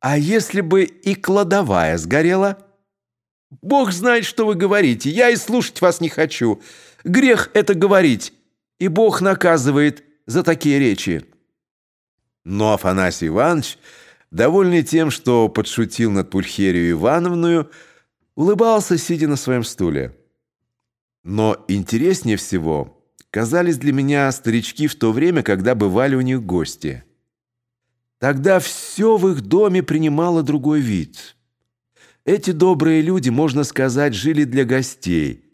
А если бы и кладовая сгорела? Бог знает, что вы говорите. Я и слушать вас не хочу. Грех это говорить. И Бог наказывает за такие речи. Но Афанасий Иванович, довольный тем, что подшутил над Пульхерию Ивановную, улыбался, сидя на своем стуле. Но интереснее всего казались для меня старички в то время, когда бывали у них гости. Тогда все в их доме принимало другой вид. Эти добрые люди, можно сказать, жили для гостей.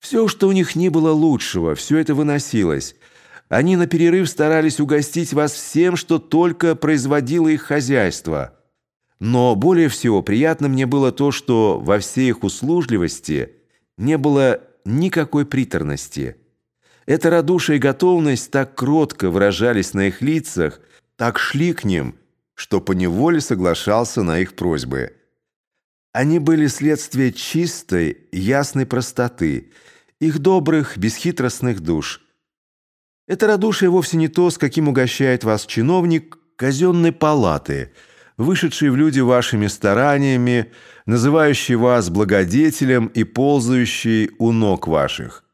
Все, что у них не было лучшего, все это выносилось. Они на перерыв старались угостить вас всем, что только производило их хозяйство. Но более всего приятно мне было то, что во всей их услужливости не было никакой приторности. Эта радушие и готовность так кротко выражались на их лицах, так шли к ним, что поневоле соглашался на их просьбы. Они были следствие чистой, ясной простоты, их добрых, бесхитростных душ. Это радушие вовсе не то, с каким угощает вас чиновник казенной палаты, вышедший в люди вашими стараниями, называющий вас благодетелем и ползающий у ног ваших.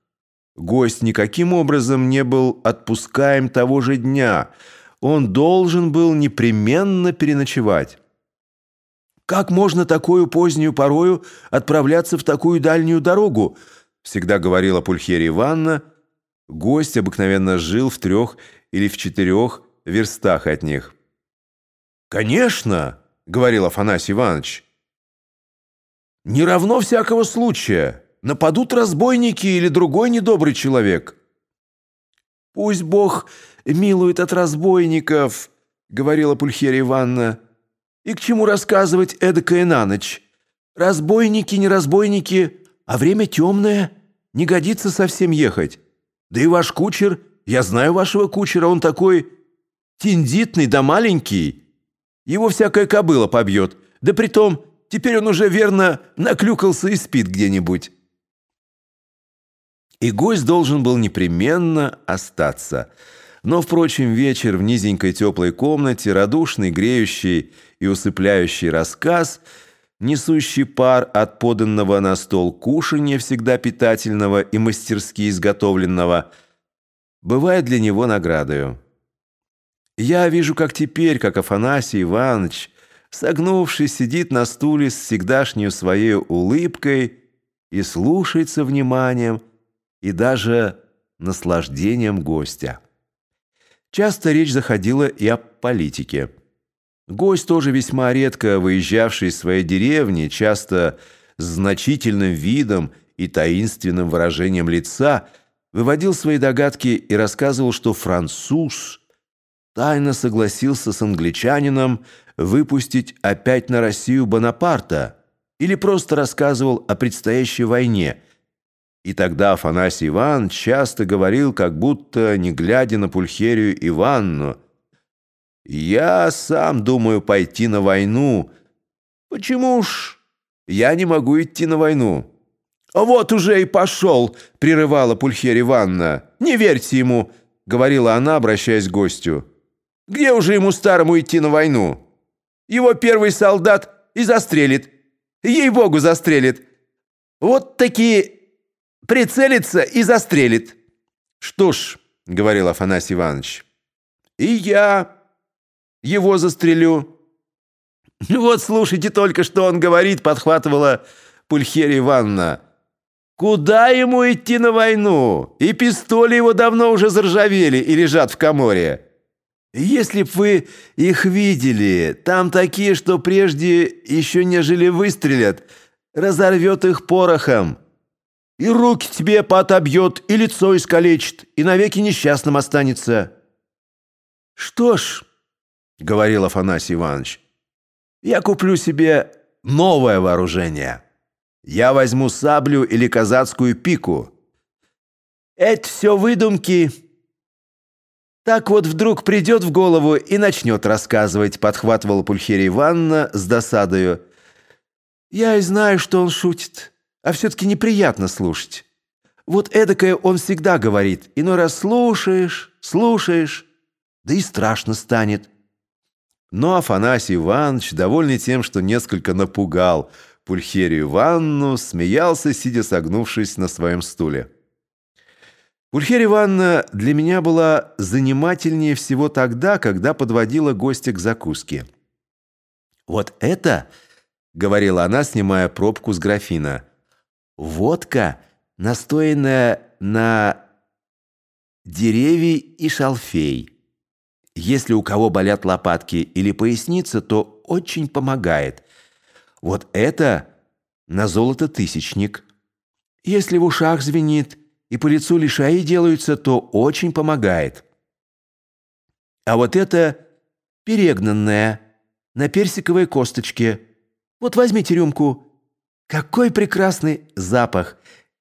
Гость никаким образом не был отпускаем того же дня, он должен был непременно переночевать. «Как можно такую позднюю порою отправляться в такую дальнюю дорогу?» всегда говорила Пульхерия Ивановна. Гость обыкновенно жил в трех или в четырех верстах от них. «Конечно!» — говорил Афанасий Иванович. «Не равно всякого случая. Нападут разбойники или другой недобрый человек». «Пусть Бог милует от разбойников», — говорила Пульхерия Ивановна. «И к чему рассказывать эдакое на ночь? Разбойники, не разбойники, а время темное, не годится совсем ехать. Да и ваш кучер, я знаю вашего кучера, он такой тендитный да маленький. Его всякая кобыла побьет. Да притом, теперь он уже верно наклюкался и спит где-нибудь». И гость должен был непременно остаться. Но, впрочем, вечер в низенькой теплой комнате, радушный, греющий и усыпляющий рассказ, несущий пар от поданного на стол кушанья, всегда питательного и мастерски изготовленного, бывает для него наградою. Я вижу, как теперь, как Афанасий Иванович, согнувшись, сидит на стуле с всегдашней своей улыбкой и слушается вниманием, и даже наслаждением гостя. Часто речь заходила и о политике. Гость, тоже весьма редко выезжавший из своей деревни, часто с значительным видом и таинственным выражением лица, выводил свои догадки и рассказывал, что француз тайно согласился с англичанином выпустить опять на Россию Бонапарта или просто рассказывал о предстоящей войне – и тогда Афанасий Иван часто говорил, как будто не глядя на Пульхерию Иванну, «Я сам думаю пойти на войну. Почему ж я не могу идти на войну?» «Вот уже и пошел!» — прерывала Пульхерия Ивановна. «Не верьте ему!» — говорила она, обращаясь к гостю. «Где уже ему старому идти на войну? Его первый солдат и застрелит. Ей-богу, застрелит. Вот такие прицелится и застрелит». «Что ж», — говорил Афанасий Иванович, — «и я его застрелю». «Ну «Вот слушайте только, что он говорит», — подхватывала Пульхерия Ивановна. «Куда ему идти на войну? И пистоли его давно уже заржавели и лежат в коморе». «Если б вы их видели, там такие, что прежде еще нежели выстрелят, разорвет их порохом». И руки тебе поотобьет, и лицо искалечит, и навеки несчастным останется». «Что ж», — говорил Афанасий Иванович, «я куплю себе новое вооружение. Я возьму саблю или казацкую пику. Это все выдумки». Так вот вдруг придет в голову и начнет рассказывать, подхватывала Пульхерия Ивановна с досадою. «Я и знаю, что он шутит» а все-таки неприятно слушать. Вот эдакое он всегда говорит. Иной раз слушаешь, слушаешь, да и страшно станет. Но Афанасий Иванович, довольный тем, что несколько напугал Пульхерию Ивановну, смеялся, сидя согнувшись на своем стуле. Пульхерия Ивановна для меня была занимательнее всего тогда, когда подводила гостя к закуске. «Вот это, — говорила она, снимая пробку с графина, — водка, настоянная на дереве и шалфей. Если у кого болят лопатки или поясница, то очень помогает. Вот это на золото тысячник. Если в ушах звенит и по лицу лишаи делаются, то очень помогает. А вот это перегнанное на персиковой косточке. Вот возьмите рюмку. Какой прекрасный запах.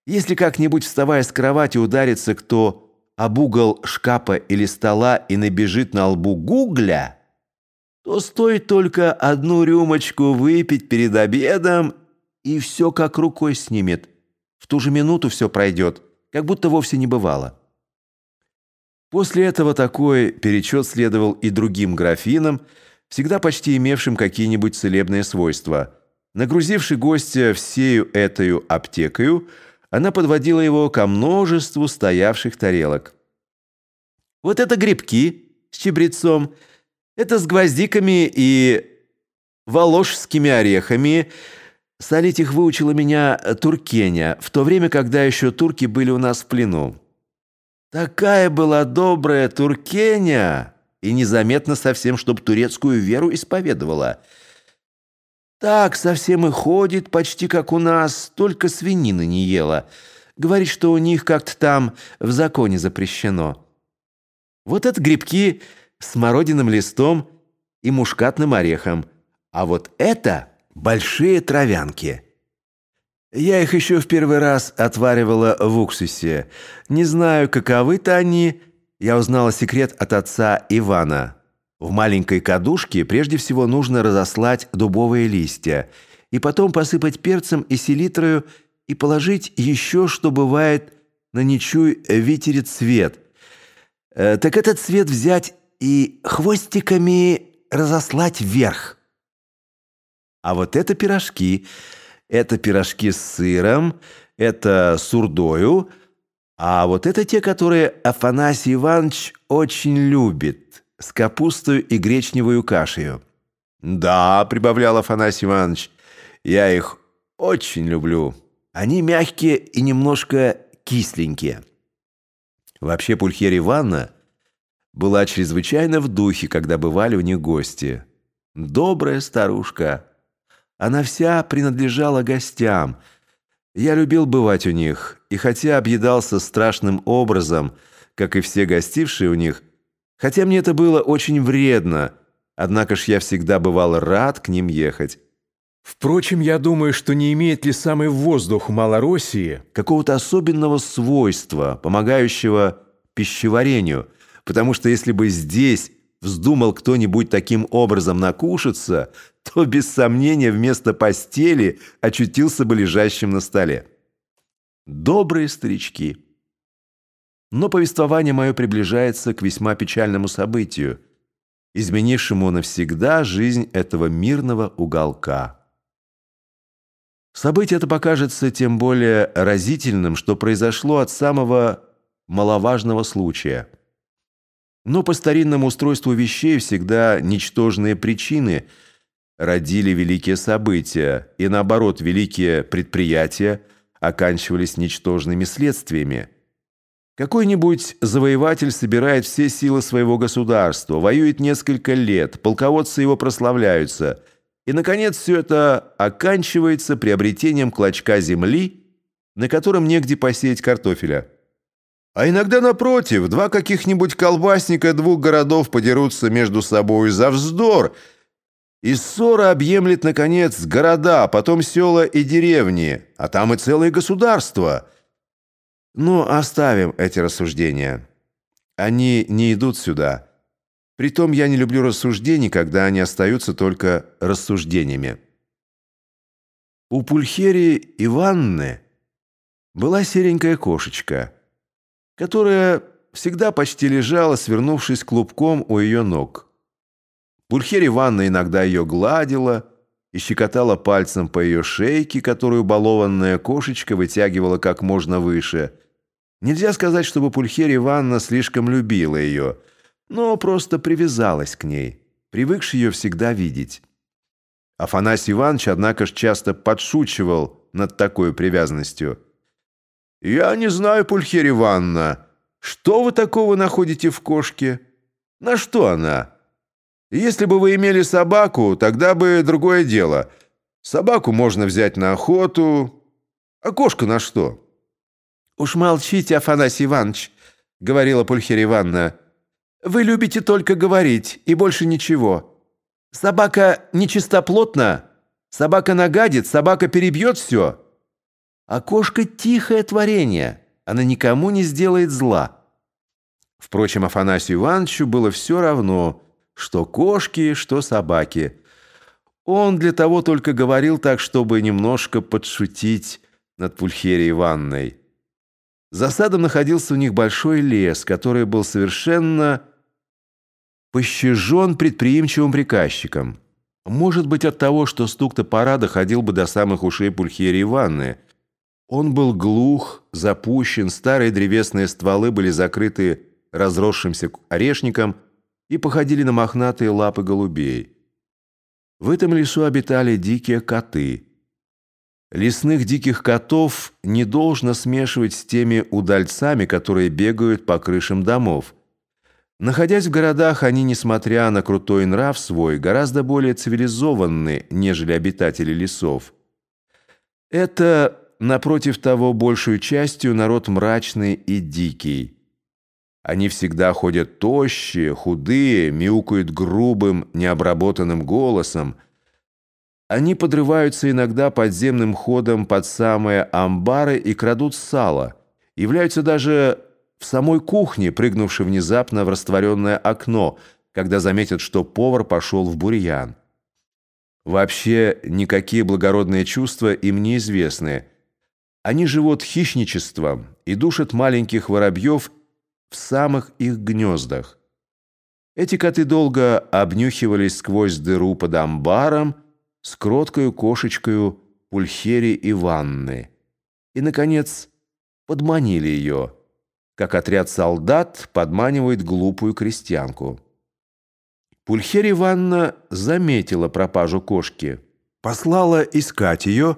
Если как-нибудь, вставая с кровати, ударится кто об угол шкафа или стола и набежит на лбу гугля, то стоит только одну рюмочку выпить перед обедом, и все как рукой снимет. В ту же минуту все пройдет, как будто вовсе не бывало. После этого такой перечет следовал и другим графинам, всегда почти имевшим какие-нибудь целебные свойства. Нагрузивший гостя всею этою аптекою, она подводила его ко множеству стоявших тарелок. Вот это грибки с чебрецом, это с гвоздиками и волошскими орехами. Солить их выучила меня Туркеня, в то время, когда еще турки были у нас в плену. Такая была добрая Туркеня, и незаметно совсем, чтоб турецкую веру исповедовала – так совсем и ходит, почти как у нас, только свинины не ела. Говорит, что у них как-то там в законе запрещено. Вот это грибки с смородиным листом и мушкатным орехом. А вот это большие травянки. Я их еще в первый раз отваривала в уксусе. Не знаю, каковы-то они. Я узнала секрет от отца Ивана. В маленькой кадушке прежде всего нужно разослать дубовые листья и потом посыпать перцем и селитрою и положить еще, что бывает на ничуй ветере цвет. Э, так этот цвет взять и хвостиками разослать вверх. А вот это пирожки. Это пирожки с сыром, это с урдою, а вот это те, которые Афанасий Иванович очень любит с капустой и гречневую кашею. «Да», — прибавлял Афанасий Иванович, — «я их очень люблю. Они мягкие и немножко кисленькие». Вообще Пульхерия Ивановна была чрезвычайно в духе, когда бывали у них гости. Добрая старушка. Она вся принадлежала гостям. Я любил бывать у них, и хотя объедался страшным образом, как и все гостившие у них, Хотя мне это было очень вредно, однако ж я всегда бывал рад к ним ехать. Впрочем, я думаю, что не имеет ли самый воздух Малороссии какого-то особенного свойства, помогающего пищеварению, потому что если бы здесь вздумал кто-нибудь таким образом накушаться, то без сомнения вместо постели очутился бы лежащим на столе. Добрые старички. Но повествование мое приближается к весьма печальному событию, изменившему навсегда жизнь этого мирного уголка. Событие это покажется тем более разительным, что произошло от самого маловажного случая. Но по старинному устройству вещей всегда ничтожные причины родили великие события, и наоборот, великие предприятия оканчивались ничтожными следствиями – какой-нибудь завоеватель собирает все силы своего государства, воюет несколько лет, полководцы его прославляются, и, наконец, все это оканчивается приобретением клочка земли, на котором негде посеять картофеля. А иногда, напротив, два каких-нибудь колбасника двух городов подерутся между собой за вздор, и ссора объемлет, наконец, города, потом села и деревни, а там и целое государство – но оставим эти рассуждения. Они не идут сюда. Притом я не люблю рассуждений, когда они остаются только рассуждениями. У Пульхерии Иванны была серенькая кошечка, которая всегда почти лежала, свернувшись клубком у ее ног. Пульхерия Ивановна иногда ее гладила и щекотала пальцем по ее шейке, которую балованная кошечка вытягивала как можно выше. Нельзя сказать, чтобы Пульхерия Ивановна слишком любила ее, но просто привязалась к ней, привыкшая ее всегда видеть. Афанасий Иванович, однако ж, часто подшучивал над такой привязанностью. «Я не знаю, Пульхерия Ивановна, что вы такого находите в кошке? На что она?» Если бы вы имели собаку, тогда бы другое дело. Собаку можно взять на охоту, а кошку на что? Уж молчите, Афанасий Иванович, говорила Пульхерия Ивановна. Вы любите только говорить и больше ничего. Собака нечистоплотна, собака нагадит, собака перебьет все. А кошка тихое творение, она никому не сделает зла. Впрочем, Афанасию Ивановичу было все равно, что кошки, что собаки. Он для того только говорил так, чтобы немножко подшутить над Пульхерией Ивановной. За садом находился у них большой лес, который был совершенно пощажен предприимчивым приказчиком. Может быть, от того, что стук топора доходил бы до самых ушей Пульхерии Ивановны. Он был глух, запущен, старые древесные стволы были закрыты разросшимся орешником – и походили на мохнатые лапы голубей. В этом лесу обитали дикие коты. Лесных диких котов не должно смешивать с теми удальцами, которые бегают по крышам домов. Находясь в городах, они, несмотря на крутой нрав свой, гораздо более цивилизованны, нежели обитатели лесов. Это, напротив того, большую частью народ мрачный и дикий. Они всегда ходят тощие, худые, мяукают грубым, необработанным голосом. Они подрываются иногда подземным ходом под самые амбары и крадут сало. Являются даже в самой кухне, прыгнувши внезапно в растворенное окно, когда заметят, что повар пошел в бурьян. Вообще никакие благородные чувства им не известны. Они живут хищничеством и душат маленьких воробьев в самых их гнездах. Эти коты долго обнюхивались сквозь дыру под амбаром с кроткою кошечкою Пульхери Иванны и, наконец, подманили ее, как отряд солдат подманивает глупую крестьянку. Пульхерия Ивановна заметила пропажу кошки, послала искать ее,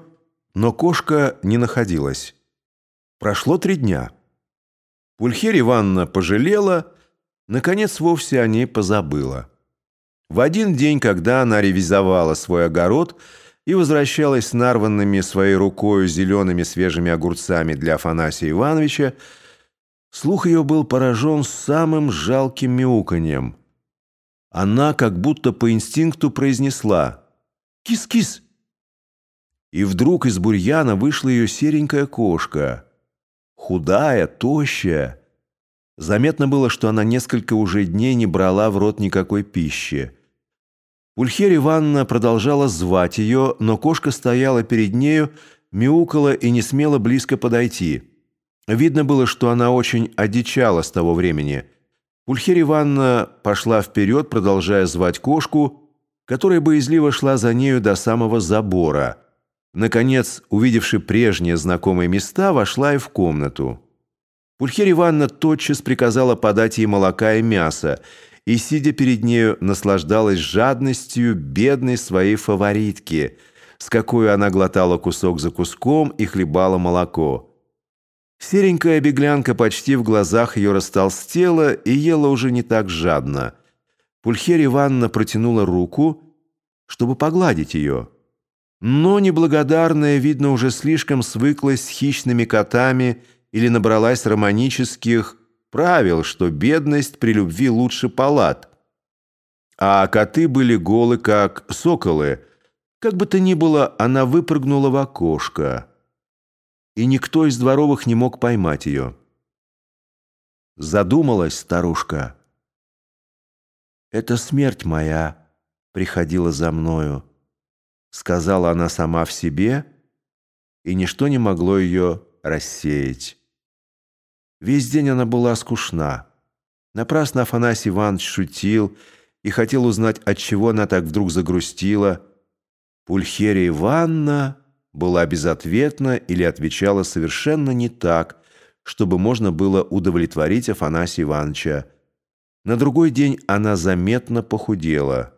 но кошка не находилась. Прошло три дня. Пульхерия Ивановна пожалела, наконец вовсе о ней позабыла. В один день, когда она ревизовала свой огород и возвращалась с нарванными своей рукой зелеными свежими огурцами для Афанасия Ивановича, слух ее был поражен самым жалким мяуканьем. Она как будто по инстинкту произнесла «Кис-кис!» И вдруг из бурьяна вышла ее серенькая кошка — худая, тощая. Заметно было, что она несколько уже дней не брала в рот никакой пищи. Пульхерия Ивановна продолжала звать ее, но кошка стояла перед нею, мяукала и не смела близко подойти. Видно было, что она очень одичала с того времени. Пульхерия Ивановна пошла вперед, продолжая звать кошку, которая боязливо шла за нею до самого забора – Наконец, увидевши прежние знакомые места, вошла и в комнату. Пульхерия Ивановна тотчас приказала подать ей молока и мясо, и, сидя перед нею, наслаждалась жадностью бедной своей фаворитки, с какой она глотала кусок за куском и хлебала молоко. Серенькая беглянка почти в глазах ее растолстела и ела уже не так жадно. Пульхерия Ивановна протянула руку, чтобы погладить ее. Но неблагодарная, видно, уже слишком свыклась с хищными котами или набралась романических правил, что бедность при любви лучше палат. А коты были голы, как соколы. Как бы то ни было, она выпрыгнула в окошко, и никто из дворовых не мог поймать ее. Задумалась старушка. «Это смерть моя приходила за мною» сказала она сама в себе, и ничто не могло ее рассеять. Весь день она была скучна. Напрасно Афанасий Иванович шутил, и хотел узнать, отчего она так вдруг загрустила. Пульхерия Ивановна была безответна или отвечала совершенно не так, чтобы можно было удовлетворить Афанасия Ивановича. На другой день она заметно похудела.